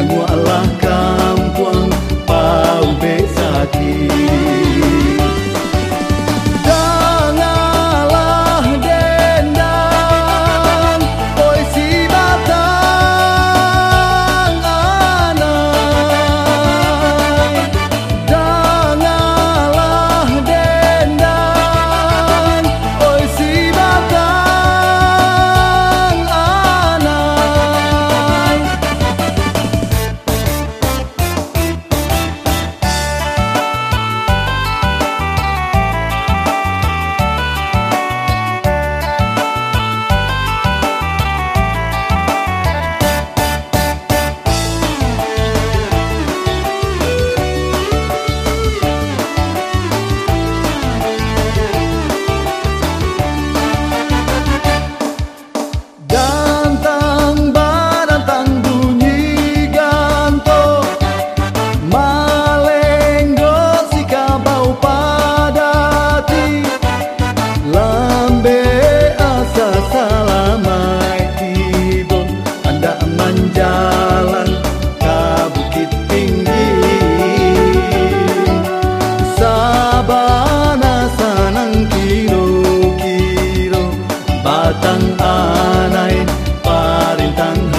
كان والله كان cantando.